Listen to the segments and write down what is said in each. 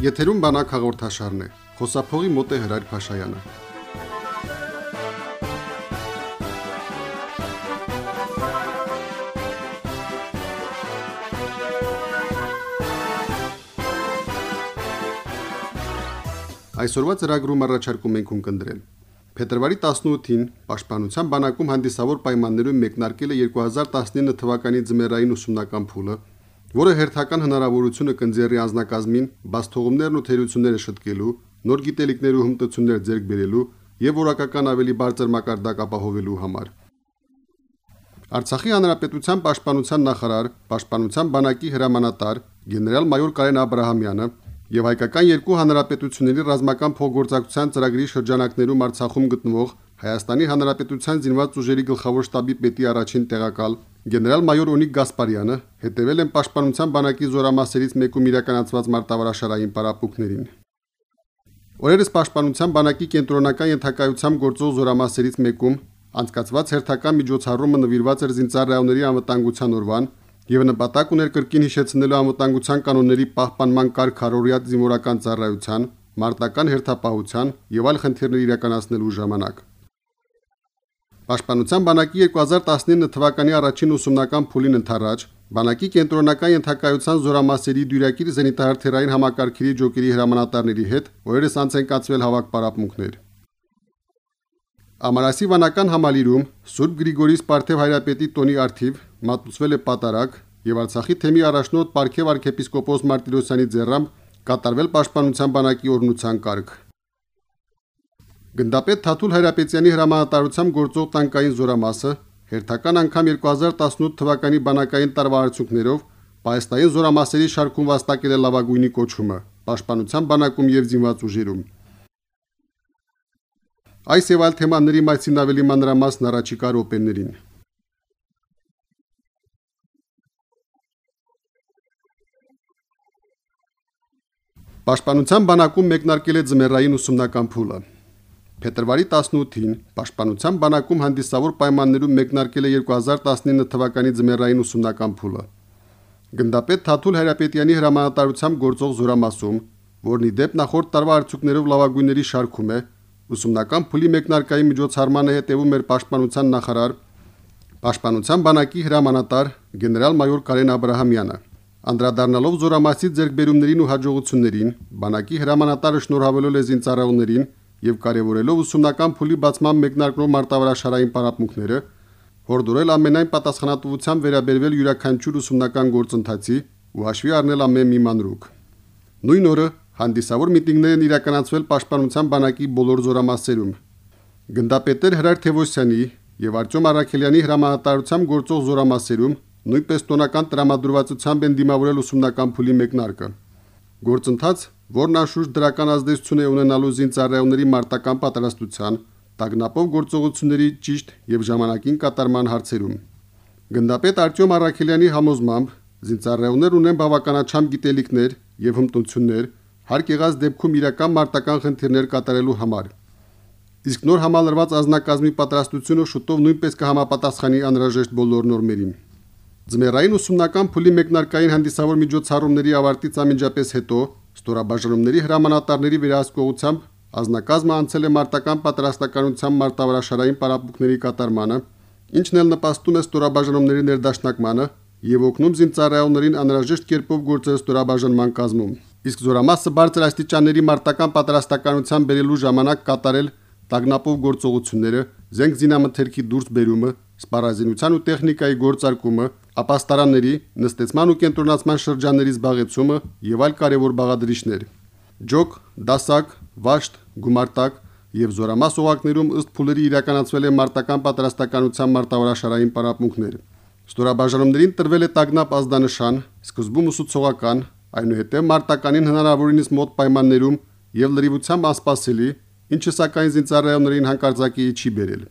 Եթերում բանակ հաղորդաշարն է։ Խոսափողի մոտ է Հրայր Փաշայանը։ Այսօրվա ծրագրում առաջարկում ենք ունկնդրել. Փետրվարի 18-ին Պաշտպանության բանակում հանդիսավոր պայմաններում մեկնարկել է 2019 թվականի ձմեռային ուսումնական փուլը, որը հերթական հնարավորությունը կընձեռի անձնակազմին բաստողումներն ու թերությունները շտկելու, նոր գիտելիքներ ու հմտություններ ձեռք բերելու եւ որակական ավելի բարձր մակարդակ ապահովելու համար։ Արցախի հանրապետության պաշտպանության նախարար, պաշտպանության բանակի հրամանատար գեներալ-մայոր Կարեն Աբ รา համյանը եւ հայկական երկու հանրապետությունների ռազմական փոխգործակցության ծրագրի շրջանակներում Արցախում գտնվող Հայաստանի Հանրապետության զինված ուժերի գլխավոր շտաբի պետի առաջին տեղակալ գեներալ-մայոր Օնիկ Գասպարյանը հետևել են պաշտպանության բանակի զորամասերից մեկում իրականացված մարտավարաշարային պարապմունքներին։ Օրերս պաշտպանության բանակի կենտրոնական ենթակայությամբ գործող զորամասերից մեկում անցկացված հերթական միջոցառումը նվիրված էր զինծառայողների անվտանգության օրվան եւ նպատակ ուներ կրկին հիշեցնելու անվտանգության կանոնների պահպանման կարգ հարորիատ զինվորական ծառայության, մարտական հերթապահության եւ այլ խնդիրներ իրականացնելու ժամանակ։ Պաշտպանության բանակի 2019 թվականի առաջին ուսումնական փուլին ընթരാճ բանակի կենտրոնական ենթակայության զորամասերի դյուրակիր զենիտահրթերային համակարգերի ջոկերի հրամանատարների հետ օրերս անց են կացվել հավաք պարապմունքներ։ Ամարասի վանական համալիրում Սուրբ Գրիգորիս Պարթև հայրապետի տոնի արթիվ մատուցվել է պատարակ եւ Արցախի թեմի առաջնորդ Պարքև arczepiskopos Մարտիրոսյանի ձեռամբ կատարվել պաշտպանության բանակի օրնության կարգ։ Գնդապետ Թաթուլ Հայրապետյանի հրամանատարությամբ գործող տանկային զորամասը հերթական անգամ 2018 թվականի բանակային տարվա արդյունքներով պայստային զորամասերի շարքում վաստակել է լավագույնի կոչումը պաշտպանության բանակում եւ զինված ուժերում։ Այս եւ այլ թեմաների մասին ավելի մանրամասն առաջիկա րոպեներին։ Պաշտպանության բանակում մեկնարկել է ձմեռային ուսումնական փուլը։ Փետրվարի 18-ին Պաշտպանության բանակում հանդիսավոր պայմաններում մեկնարկել է 2019 թվականի ձմեռային ուսումնական փուլը։ Գնդապետ Թաթուլ Հայրապետյանի հրամանատարությամբ գործող զորամասում, որն ի դեպ նախորդ տարվա արդյունքներով լավագույնների շարքում է, Ուսումնական փուլի մեկնարկային միջոցառմանը հետևում էր Պաշտպանության նախարար Պաշտպանության բանակի հրամանատար գեներալ-մայոր Կարեն Աբ รา համյանը։ Անդրադառնալով զորամասի ձեռքբերումներին ու հաջողություններին, բանակի հրամանատարը շնորհավորել է զինծառայողներին եւ կարեւորելով ուսումնական փուլի բացման մեկնարկնող մարտավարաշարային պարապմունքները, հորդորել ամենայն պատասխանատվությամբ վերաբերվել յուրաքանչյուր ուսումնական գործընթացի ու հաշվի առնել ամեն մի մանրուք։ Նույն օրը Հանդիսավոր միտինգներ են իրականացվել Պաշտպանության բանակի բոլոր զորամասերում։ Գնդապետեր Հրար Թևոսյանի եւ Արտյոմ Արաքելյանի հրամանատարությամբ գործող զորամասերում նույնպես տոնական տրամադրվածությամբ են դիմավորել ուսումնական փուլի մեկնարկը։ Գործընթաց, որն անշուշտ դրական ազդեցություն է ունենալու զինծառայողների մարտական պատրաստության, տագնապով գործողությունների ճիշտ եւ ժամանակին կատարման հարցերում։ Գնդապետ Արտյոմ Արաքելյանի համոզմամբ զինծառայողներ ունեն բավականաչափ գիտելիքներ եւ հմտություններ, հարկ եղած դեպքում իրական մարտական խնդիրներ կատարելու համար։ Իսկ նոր համալրված ազնագազմի պատրաստությունը շուտով նույնպես կհամապատասխանի անհրաժեշտ բոլոր նորմերին։ Ձմեռային ուսումնական փուլի մեկնարկային հանդիսավոր միջոցառումների ավարտից ամենջապես հետո ստորաբաժանումների հրամանատարների վերահսկողությամբ ազնագազմը անցել է մարտական պատրաստականության մարտավարաշարային պարապմունքների կատարմանը, ինչն էլ նպաստում է ստորաբաժանումների ներդաշնակմանը եւ օգնում զինծառայողներին անհրաժեշտ կերպով գործել ստորաբաժանման կազմում իսկ զորամասը բարձր աստիճանների մարտական պատրաստականության բերելու ժամանակ կատարել տագնապով գործողությունները, զենք զինամթերքի դուրս բերումը, սպառազինության ու տեխնիկայի գործարկումը, ապաստարանների, նստեցման ու կենտրոնացման շրջանների զբաղեցումը եւ այլ կարևոր բաղադրիչներ։ Ջոկ, դասակ, վաշտ, գումարտակ եւ զորամաս օղակներում ըստ փուլերի իրականացվել է մարտական պատրաստականության մարտավարաշարային պարապմունքներ։ Ստորաբաժանումներին տրվել է տագնապ ազդանշան, սկզբում ուսուցողական, այնուհետև մարտականին հնարավորինս մոտ պայմաններում եւ լրիվությամբ անսպասելի, ինչը սակայն զինծառայողներին հանկարծակի չի բերել։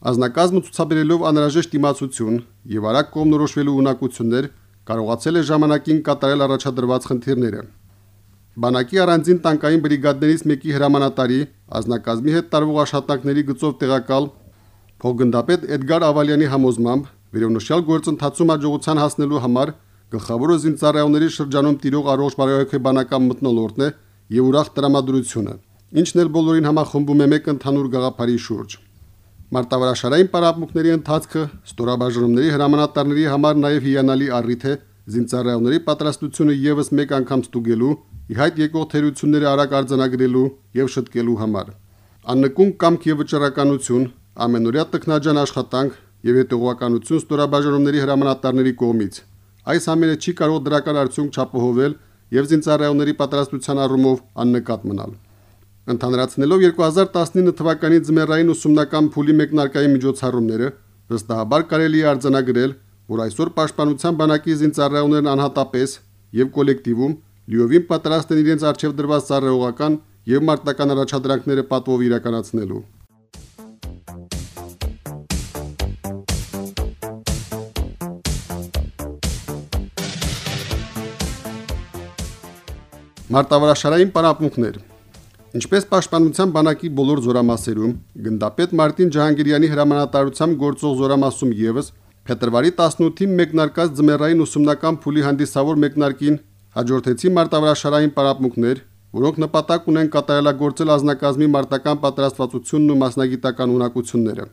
Ազնակազմը ցուցաբերելով անհրաժեշտ իմացություն եւ արագ կողմնորոշվելու ունակություններ կարողացել է ժամանակին կատարել առաջադրված խնդիրները։ Բանակի առանձին տանկային բրիգադներից մեկի հրամանատարի ազնակազմի հետ տարվող աշխատանքների գծով տեղակալ փոխգնդապետ Էդգար Ավալյանի համոզմամբ վերոնշյալ գործընթացում հաջողության հասնելու համար Գլխավորը զինծառայողների շրջանում տիրող առողջ բարոյական մտնոլորտն է եւ ուրախ տրամադրությունը, ինչն էլ բոլորին համախմբում է մեկ ընդհանուր գաղափարի շուրջ։ Մարտավարաշարային պարապմունքների ընթացքը ստորաբաժանումների հրամանատարների համար նաև հիանալի առիթ է զինծառայողների պատրաստությունը եւս մեկ անգամ ստուգելու, իհայտ եկող թերությունները արագ արձանագրելու եւ շտկելու համար։ Աննկուն կամք եւ վճռականություն, ամենօրյա տքնաջան աշխատանք եւ հետողականություն ստորաբաժանումների հրամանատարների կողմից Այս ամենը չի կարող դրական արդյունք չապահովել եւ զինծառայողների պատրաստության առումով աննկատ մնալ։ Ընդհանրացնելով 2019 թվականի ձմեռային ուսումնական փուլի մեկնարկային միջոցառումները, վստահաբար կարելի է արձանագրել, որ այսօր Պաշտպանության բանակի զինծառայողներն անհատապես եւ կոլեկտիվում լիովին պատրաստ են իրենց արժեվ դրված ծառայողական եւ մարտական առաջադրանքները պատվով իրականացնելու։ Մարտավարաշարային պարապմունքներ Ինչպես Պաշտպանության բանակի բոլոր զորամասերում, գնդապետ Մարտին Ջահանգիրյանի հրամանատարությամբ գործող զորամասում եւս փետրվարի 18-ին մեկնարկած ձմեռային ուսումնական փուլի հանդիսավոր մեկնարկին հաջորդեցի մարտավարաշարային պարապմունքներ, որոնք նպատակ ունեն կատարելագործել ազնագազմի մարտական պատրաստվածությունն ու մասնագիտական ունակությունները։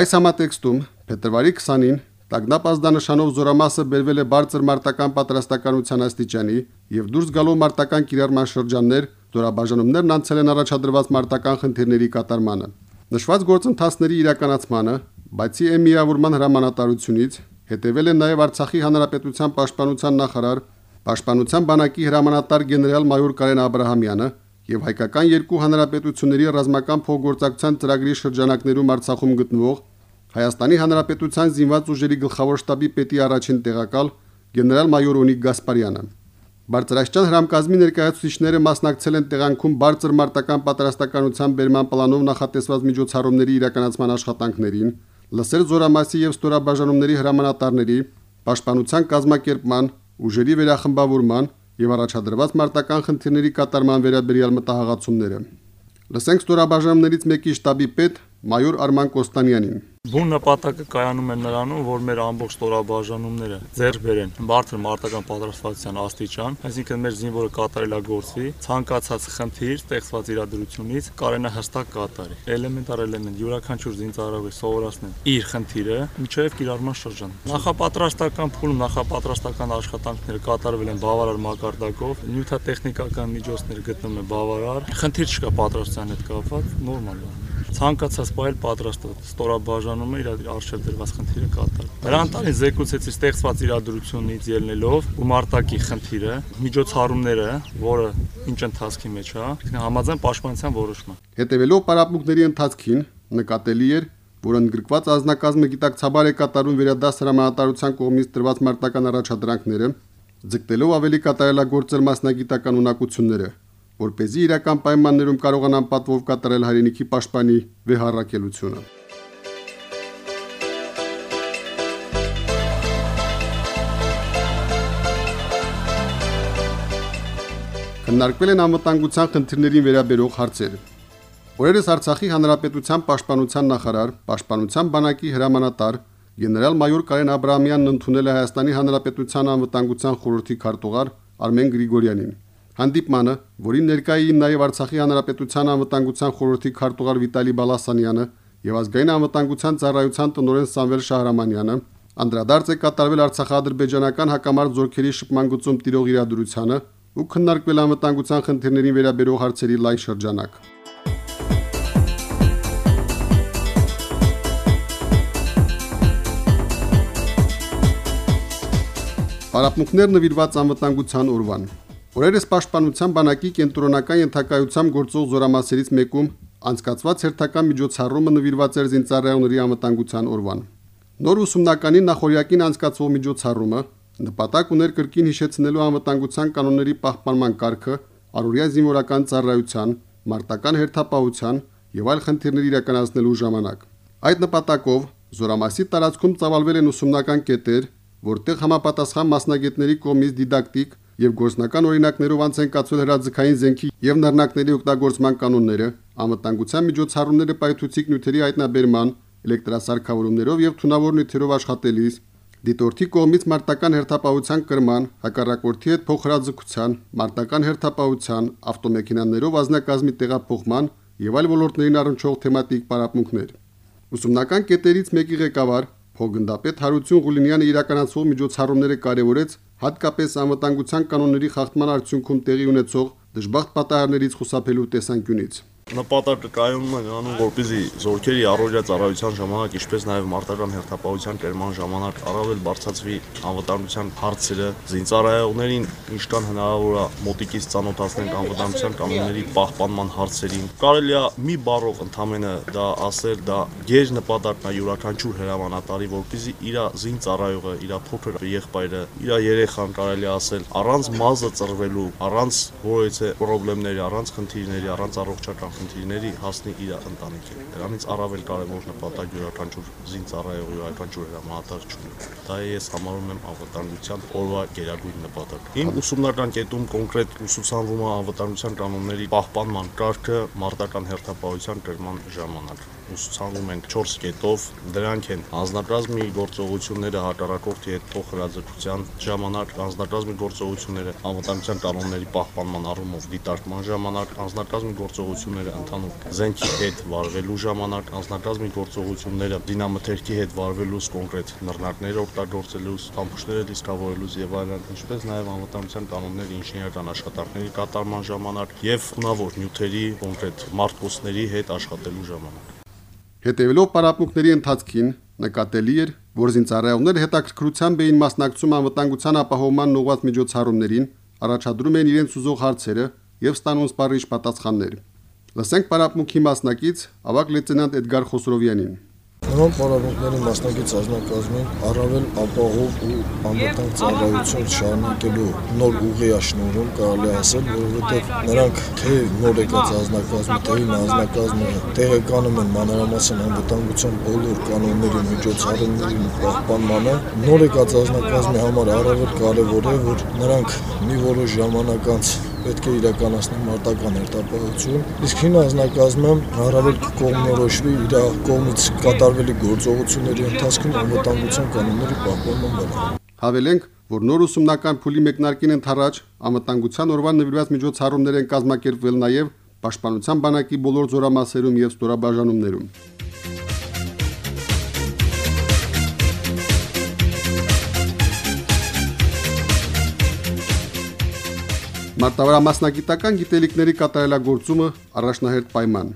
Այս համատեքստում փետրվարի 20-ին Տագնապ ազդանշանով զորամասը բերվել է բարձր մարտական պատրաստականության աստիճանի եւ դուրս գալով մարտական կիրառման շրջաններ, զորաբաժանումներն անցել են առաջադրված մարտական խնդիրների կատարմանը։ Նշված գործընթացների իրականացմանը, բացի էմիավորման հրամանատարությունից, հետևել է նաև Արցախի հանրապետության պաշտպանության նախարար, պաշտպանության բանակի հրամանատար գեներալ-մայոր Կարեն Աբ รา համյանը եւ հայկական երկու հանրապետությունների ռազմական փոխգործակցության ծրագրի շրջանակներում Արցախում գտնվող Հայաստանի Հանրապետության զինված ուժերի գլխավոր շտաբի պետի առաջին տեղակալ գեներալ-մայոր Ունիկ Գասպարյանը։ Բարձրաստիճան հրամկազմի ներկայացուցիչները մասնակցել են տեղանքում բարձր մարտական պատրաստականության բերման պլանով նախատեսված միջոցառումների իրականացման աշխատանքներին, լսել զորամասի եւ ստորաբաժանումների հրամանատարների, պաշտպանության կազմակերպման, ուժերի վերախմբավորման եւ առաջադրված մարտական խնդիրների կատարման վերաբերյալ մտահղացումները։ Լսենք ստորաբաժանումներից մեկի շտաբի պետ մայոր Արման Կոստանյանին։ Բուն նպատակը կայանում է նրանում, որ մեր ամբողջ ստորաբաժանումները ձեռք բերեն բարձր մարտական պատրաստվածության աստիճան, այսինքն մեր զինվորը կատարելագործվի, ցանկացած խնդիր ստեղծված իրադրությունից կարենա հստակ կատարի։ Էլեմենտար էլեմենտ յուրաքանչյուր զինծառայողի սովորացնել իր խնդիրը միջև կիրառման շրջան։ Նախապատրաստական փուլում նախապատրաստական աշխատանքները կատարվել են բավարար մակարդակով, նյութատեխնիկական միջոցներ գտնվում են բավարար, խնդիր չկա պատրաստության հետ կապված, նորմալ է ցանկացած բայել պատրաստ է ստորաբաժանումը իր արժև դրված խնդիրը կատարել։ Նրան տարին զեկուցեցի ստեղծված իրադրությունից ելնելով ու մարտակի խնդիրը, միջոցառումները, որը ինչ ընթացքի մեջ է, համաձայն պաշտպանության որոշման։ Հետևելով պարապմունքների ընթացքին նկատելի էր, որ ընդգրկված ազնագազմը գիտակցաբար է կատարում վերադաս հրամանատարության կողմից տրված մարտական առաջադրանքները, ձգտելով ավելի կատարելագործել մասնագիտական ունակությունները, որ เป զի իրական պայմաններում կարողանան պատվով կատարել հայրենիքի պաշտպանի վեհարակելությունը։ Քննարկվել են անվտանգության խնդիրներին վերաբերող հարցեր։ Օրերս Արցախի Հանրապետության Պաշտպանության նախարար, Պաշտպանության բանակի հրամանատար գեներալ-մայոր Կարեն Աբրամյանն ընդունել է Հայաստանի Հանրապետության անվտանգության խորհրդի քարտուղար Արմեն Գրիգորյանին։ Հանդիպմանը, որին ներկային նաև Արցախի հանրապետության անվտանգության խորհրդի քարտուղար Վիտալի Բալասանյանը եւ ազգային անվտանգության ծառայության տնօրեն Սամվել Շահրամանյանը, անդրադարձ է կատարվել Արցախա-ադրբեջանական հակամարտ զորքերի շփման գծում տիրող իրադրությանը ու քննարկվել անվտանգության խնդիրներին վերաբերող հարցերի լայն շրջանակ։ Պարապմունքներ նվիրված անվտանգության օրվան Օրերս Պաշտպանության բանակի կենտրոնական ենթակայությամբ գործող զորամասերից մեկում անցկացված հերթական միջոցառումը նվիրված էր զինծառայողների անվտանգության օրվան։ Նոր ուսումնականի նախորյակին անցկացվող միջոցառումը նպատակ ուներ կրկին հիշեցնելու անվտանգության կանոնների պահպանման կարգը, առօրյա զինվորական ծառայության, մարտական հերթապահության եւ այլ խնդիրներ իրականացնելու ժամանակ։ Այդ նպատակով զորամասի տարածքում ծավալվել են ուսումնական կետեր, որտեղ համապատասխան մասնագետների կողմից դիդակտիկ եւ գործնական օրինակներով անց են կացվել հրաձգային զենքի եւ նռնակների օգտագործման կանոնները, անվտանգության միջոցառումները պայթուցիկ նյութերի հայտնաբերման, էլեկտրասարքավորումներով եւ թունավոր նյութերով աշխատելիս, Դիտորդի կողմից մարտական հերթապահության կրման, հակառակորդի հետ փոխհրաձգության, մարտական հերթապահության, ավտոմեքենաներով ազնագազմի տեղափոխման եւ այլ ոլորտներին առնչող թեմատիկ պարապմունքներ։ Ուսումնական կետերից մեկի ղեկավար Փոխգնդապետ Հարություն Ղուլինյանը իրականացվող միջոցառումները կարևորեց հատկապես անվտանգության կանոնների խախտման արդյունքում տեղի ունեցող դժբախտ պատահարներից խուսափելու տեսանկյունից նպատակը կայանում է նրանում, որպեսզի զորքերի առօրյա ծառայության ժամանակ, ինչպես նաև մարտական հերթապահության կերման ժամանակ առավել բարձրացվի անվտանգության հարցերը, զինծառայողներին ինչքան հնարավոր է մոտիկից ծանոթացնենք անվտանգության կանոնների պահպանման հարցերին։ Կարելի է մի բառով ընդամենը դա ասել, դա ģեր նպատակն է յուրաքանչյուր հրամանատարի, որպեսզի իր զինծառայողը, իր փոքր եղբայրը, իր երեխան կարելի ասել առանց մազը ծռվելու, առանց որևէ խնդիրների, առանց խնդիրների, առանց առողջական խնդիրների հասնի իր ընտանիքին։ Դրանից առավել կարևոր նպատակ յուրաքանչյուր զինծառայող յուրաքանչյուր հրամանատար չունի։ Դա ես համարում եմ անվտանգության օրվա գերագույն նպատակ։ Իմ ուսումնական կետում կոնկրետ ուսուցանվում է անվտանգության կանոնների պահպանման կարգը մարտական հերթապահության կրման ժամանակ ուսուցանվում ենք 4 կետով, դրանք են անznակազմի գործողությունները հակառակորդի հետ փոխհրաձգության ժամանակ, անznակազմի գործողությունները անվտանգության կանոնների պահպանման առումով դիտարկման ժամանակ, անznակազմի գործողությունները ընդհանուր զենքի հետ վարվելու ժամանակ, անznակազմի գործողությունները դինամթերքի հետ վարվելուց կոնկրետ նռնակներ օգտագործելուց, փամփուշտները դիսկավորելուց եւ այլն, ինչպես նաեւ անվտանգության կանոնների ինժեներական աշխատանքների կատարման ժամանակ եւ խնավոր նյութերի կոնկրետ մարտկոցների հետ աշխատելու ժամանակ Հետևելով պարապմունքների ընթացքին նկատելի էր, որ զինծառայողները հետաքրքրությամբ էին մասնակցում անվտանգության ապահովման նողված միջոցառումներին, առաջադրում են իրենց ուզող հարցերը եւ ստանում սպառիչ պատասխաններ։ Լսենք պարապմունքի մասնակից ավակ լեյտենանտ Էդգար Խոսրովյանին։ Նման պարապմունքների մասնակից ազնագազմին առավել ապահով ու անվտանգ ծառայություն շարունակելու նոր ուղի աշնորհում կարելի ասել, որովհետև նրանք թե նոր եկած ազնագազմի, թե իմ ազնագազմը տեղեկանում են մանրամասն անվտանգության բոլոր կանոնների միջոցառումների ու պահպանմանը, նոր եկած ազնագազմի համար առավել կարևոր է, որ նրանք մի որոշ ժամանակ անց պետք է իրականացնել մարտական հերթապահություն, իսկ հին ազնագազմը առավել կողմնորոշվի իր կողմից կատարվելի գործողությունների ընթացքում անվտանգության կանոնների պահպանման վրա։ Հավելենք, որ նոր ուսումնական փուլի մեկնարկին ընթരാճ անվտանգության օրվան նվիրված միջոցառումներ են կազմակերպվել նաև Պաշտպանության բանակի բոլոր զորամասերում եւ ստորաբաժանումներում։ Մարտավարամասնագիտական գիտելիքների կատարելագործումը առաջնահերթ պայման։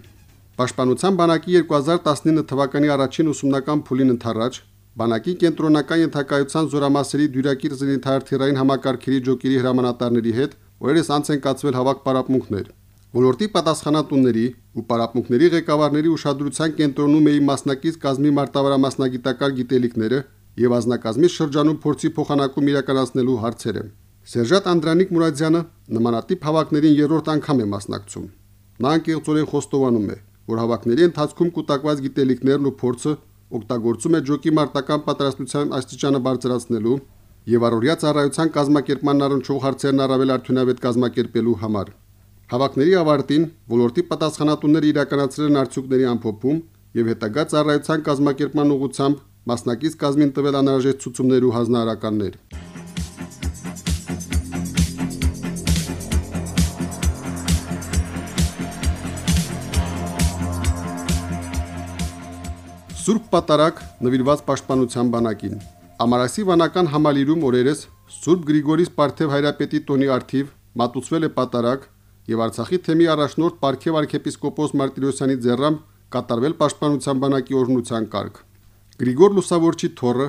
Պաշտպանության բանակի 2019 թվականի առաջին ուսումնական փուլին ընթരാճ բանակի կենտրոնական ենթակայության զորամասերի դյուրակիր զինթարթիրային համակարգերի ջոկերի հրամանատարների հետ օրերս անց են կացվել հավաք պարապմունքներ։ Ոլորտի պատասխանատունների ու պարապմունքների ղեկավարների ուշադրության կենտրոնում էին մասնակից կազմի մարտավարամասնագիտական գիտելիքները եւ ազնագազմի շրջանում փորձի փոխանակում իրականացնելու հարցերը։ Սերժանտ Անդրանիկ Մուրադյանը նմանատիպ հավաքներին երրորդ անգամ է մասնակցում։ Նա անկեղծորեն խոստովանում է, որ հավաքների ընթացքում կուտակված գիտելիքներն ու փորձը օգտագործում է ջոկի մարտական պատրաստության աստիճանը բարձրացնելու եւ առօրյա ծառայության կազմակերպման առնչող հարցերն առավել արդյունավետ կազմակերպելու համար։ Հավաքների ավարտին ոլորտի պատասխանատուները իրականացրել են արդյունքների ամփոփում եւ հետագա ծառայության կազմակերպման ուղղությամբ մասնակից կազմին տվել անհրաժեշտ ցուցումներ ու հանրահարականներ։ Սուրբ Պատարագ նվիրված Պաշտպանության բանակին։ Ամարասի վանական համալիրում օրերս Սուրբ Գրիգորիս Պարթև հայրապետի տոնի արթիվ մատուցվել է պատարագ եւ Արցախի թեմի առաջնորդ Պարքև arczepiskopos Մարտիրոսյանի ձեռամբ կատարվել Պաշտպանության բանակի օրհնության կարգ։ Գրիգոր Լուսավորչի թորը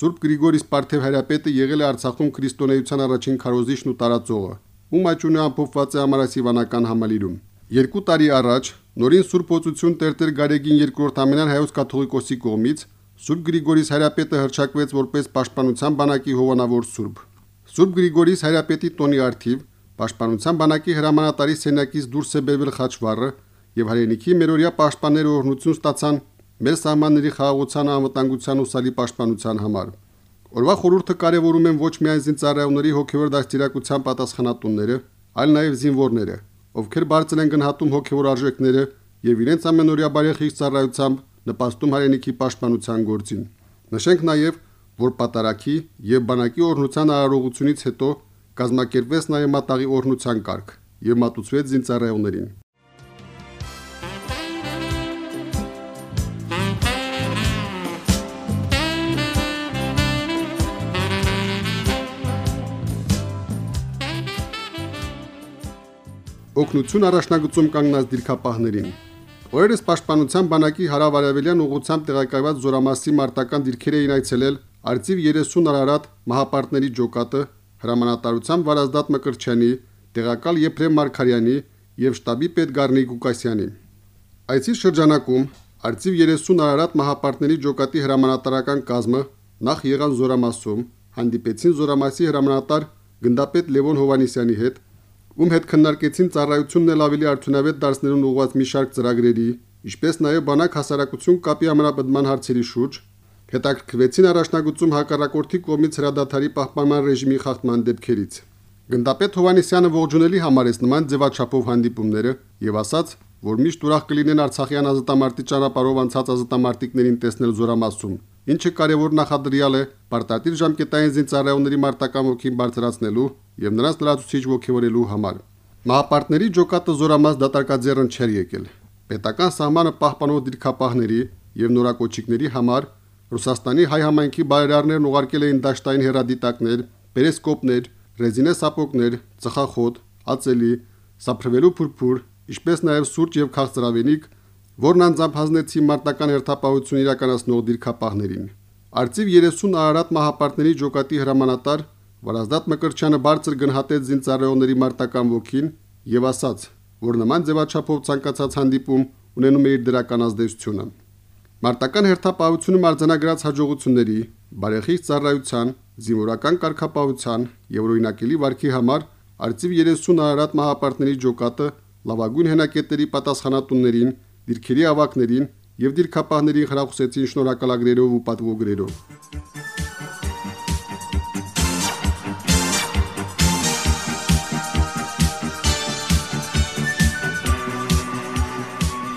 Սուրբ Գրիգորիս Պարթև հայրապետը եղել է Արցախում քրիստոնեության առաջին քարոզիչն ու տարածողը, ում աճունը ամփոփված է Ամարասի վանական համալիրում։ Երկու տարի առաջ նորին Սուրբ Օծություն Տերտեր Գարեգին II ամենան հայոց կաթողիկոսի կողմից Սուրբ Գրիգորիս հայրապետը հրճակվեց որպես Պաշտպանության բանակի հովանավոր սուրբ։ Սուրբ Գրիգորիս հայրապետի տոնի արթիվ Պաշտպանության բանակի հրամանատարի սենակից դուրս է բերվել խաչվառը եւ հայրենիքի մերօրյա պաշտպանները օրհնություն ստացան մեր սահմանների խաղաղության անվտանգության ու սալի պաշտպանության համար։ Օրվա խորհուրդը կարևորում են ոչ միայն զինծառայողների հոգեվոր դաստիարակության պատասխանատունները, այլ նաև զինվորները, ովքեր բարձր են գնահատում հոգևոր արժեքները եւ իրենց ամենօրյա բարեխիղճ ծառայությամբ նպաստում հայրենիքի պաշտպանության գործին։ Նշենք նաեւ, որ պատարակի եւ բանակի օրհնության արարողությունից հետո կազմակերպվեց նաեւ մատաղի օրհնության կարգ եւ մատուցվեց զինծառայողներին։ օգնություն առաջնագծում կանգնած դիրքապահներին։ Օրերս Պաշտպանության բանակի հարավարևելյան ուղությամբ տեղակայված Զորամասի մարտական դիրքեր էին այցելել Արծիվ 30 Արարատ մահապարտների ջոկատը հրամանատարության Վարազդատ Մկրչյանի, տեղակալ Եփրեմ Մարկարյանի եւ շտաբի պետ Գառնիկ Ղուկասյանի։ Այցի շրջանակում Արծիվ 30 Արարատ մահապարտների ջոկատի հրամանատարական կազմը նախ եղան Զորամասում, հանդիպեցին Զորամասի հրամանատար գնդապետ Լևոն Հովանիսյանի հետ ում հետ քննարկեցին ծառայությունն էլ ավելի արդյունավետ դարձնելուն ուղղված մի շարք ծրագրերի, ինչպես նաև բանակ հասարակություն կապի ամրապնդման հարցերի շուրջ, հետաքրքրվեցին առաջնագծում հակառակորդի կողմից հրադադարի պահպանման ռեժիմի խախտման դեպքերից։ Գնդապետ Հովանեսյանը ողջունելի համարեց նման ձևաչափով հանդիպումները եւ ասաց, որ միշտ ուրախ կլինեն Արցախյան ազատամարտի ճանապարհով անցած ազատամարտիկներին տեսնել Զորամասում, ինչը կարևոր նախադրյալ է պարտադիր ժամկետային զինծառայողների մարտական ոգին բարձրացնելու եւ նրանց լրացուցիչ ողջորելու համար։ Մահապարտների ջոկատը զորամաս դատարկաձեռն չեր եկել։ Պետական սահմանը պահպանող դիրքապահների եւ նորակոչիկների համար Ռուսաստանի հայ համայնքի բայրարներն ուղարկել էին դաշտային հերադիտակներ, պերեսկոպներ, ռեզինե սապոգներ, ծխախոտ, ածելի, սափրվելու փուրփուր, ինչպես նաև սուրճ եւ քաղցրավենիք, որն անձամբ հանձնեցի մարտական հերթապահություն իրականացնող դիրքապահներին։ Արծիվ 30 Արարատ մահապարտների ջոկատի հրամանատար Վարազդատ Մկրչյանը բարձր գնահատեց զինծառայողների մարտական ոգին եւ ասաց, որ նման ձևաչափով ցանկացած հանդիպում ունենում է իր դրական ազդեցությունը։ Մարտական հերթապահությունը արձանագրած հաջողությունների, բարեխիղճ ծառայության, զինվորական կարգապահության եւ օրինակելի վարքի համար Արծիվ 30 Արարատ մահապարտների ջոկատը լավագույն հենակետերի պատասխանատուններին, դիրքերի ավակներին եւ դիրքապահներին խրախուսեցին շնորհակալագրերով ու պատվոգրերով։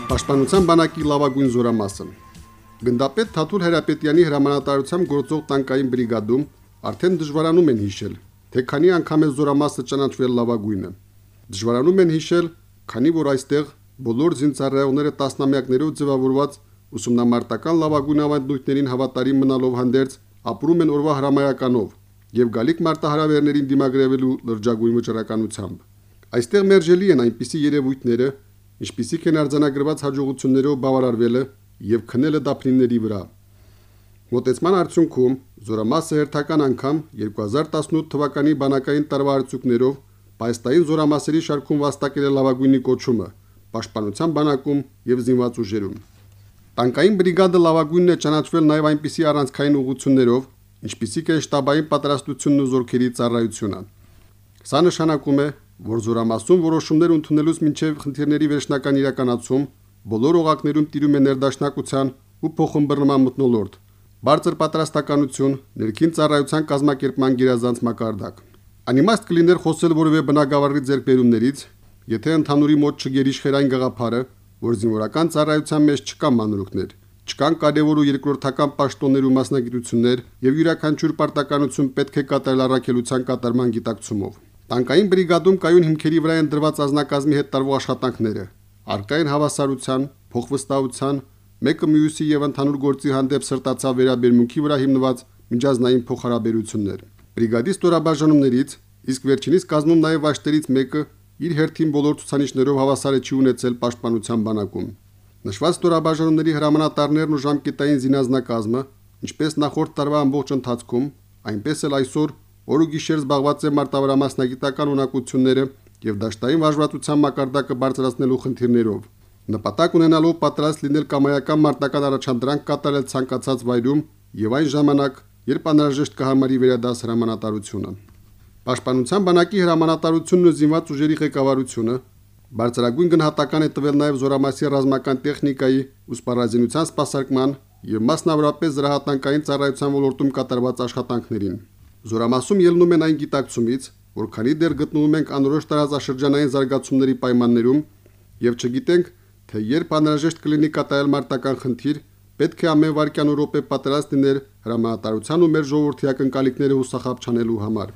Պաշտպանության բանակի լավագույն զորամասը։ Գնդապետ Թաթուլ Հրապետյանի հրամանատարությամբ գործող տանկային բրիգադում արդեն դժվարանում են հիշել, թե քանի անգամ է զորամասը ճանաչվել լավագույնը։ Դժվարանում են հիշել, քանի որ այստեղ բոլոր զինծառայողները տասնամյակներով ձևավորված ուսումնամարտական լավագույն ավանդույթներին հավատարիմ մնալով հանդերձ ապրում են օրվա հրամայականով եւ գալիք մարտահրավերներին դիմագրևելու լրջագույն վճռականությամբ։ Այստեղ մերժելի են այնպիսի երևույթները, ինչպիսիք են արձանագրված հաջողություններով բավարարվելը եւ քնելը դափնիների վրա։ Մոտեցման արդյունքում Զորամասը հերթական անգամ 2018 թվականի բանակային տարվա արդյունքներով պայստային զորամասերի շարքում վաստակել է լավագույնի կոչումը պաշտպանության բանակում եւ զինված ուժերում։ Տանկային բրիգադը լավագույնն է ճանաչվել նաև այնպիսի առանցքային ուղություններով, ինչպիսիք են շտաբային պատրաստությունն ու զորքերի ծառայությունը։ Սա նշանակում է, որ զորամասում որոշումներ ընդունելուց մինչև խնդիրների վերջնական իրականացում բոլոր օղակներում տիրում է ներդաշնակության ու փոխումբռնման մտնոլորտ, բարձր պատրաստականություն, ներքին ծառայության կազմակերպման գերազանց մակարդակ։ Անիմաստ կլիներ խոսել որևէ բնակավարի ձեռքբերումներից, եթե ընդհանուրի մոտ չգերիշխեր այն գաղափարը, որ զինվորական ծառայության մեջ չկան մանրուքներ, չկան կարևոր ու երկրորդական պաշտոններ ու մասնագիտություններ եւ յուրաքանչյուր պարտականություն պետք է կատարել առաքելության կատարման գիտակցումով։ Տանկային բրիգադում կայուն հիմքերի վրա են դրված ազնագազմի հետ տարվող աշխատանքները։ Արկային հավասարության, փոխվստահության, մեկը մյուսի եւ ընդհանուր գործի հանդեպ սրտացավ վերաբերմունքի վրա հիմնված միջազգային փոխհարաբերություններ։ Բրիգադի ստորաբաժանումներից, իսկ վերջինիս կազմում նաեւ աշտերից մեկը իր հերթին բոլոր ցուցանիշներով հավասարը չի ունեցել պաշտպանության բանակում։ Նշված ստորաբաժանումների հրամանատարներն ու ժամկետային զինազնակազմը, ինչպես նախորդ տարվա ամբողջ ընթացքում, այնպես էլ այսօր օր ու գիշեր զբաղված է մարտավարամասնագիտական ունակությունները եւ դաշտային վարժվածության մակարդակը բարձրացնելու խնդիրներով։ Նպատակ ունենալով պատրաստ լինել կամայական մարտական առաջադրանք կատարել ցանկացած վայրում եւ այն ժամանակ, երբ անհրաժեշտ կհամարի վերադաս հրամանատարությունը։ Պաշտպանության բանակի հրամանատարությունն ու զինված ուժերի ղեկավարությունը բարձրագույն գնահատական է տվել նաև զորամասի ռազմական տեխնիկայի ու սպառազինության սպասարկման եւ մասնավորապես զրահատանկային ծառայության ոլորտում կատարված աշխատանքներին։ Զորամասում ելնում են այն գիտակցումից, որ քանի դեռ գտնվում ենք անորոշ տարածաշրջանային զարգացումների պայմաններում եւ չգիտենք, թե երբ անհրաժեշտ կլինի կատարել մարտական խնդիր, պետք է ամեն վարքյան ու րոպե պատրաստ լինել հրամանատարության ու մեր ժողովրդի ակնկալիքները հուսախապ չանելու համար։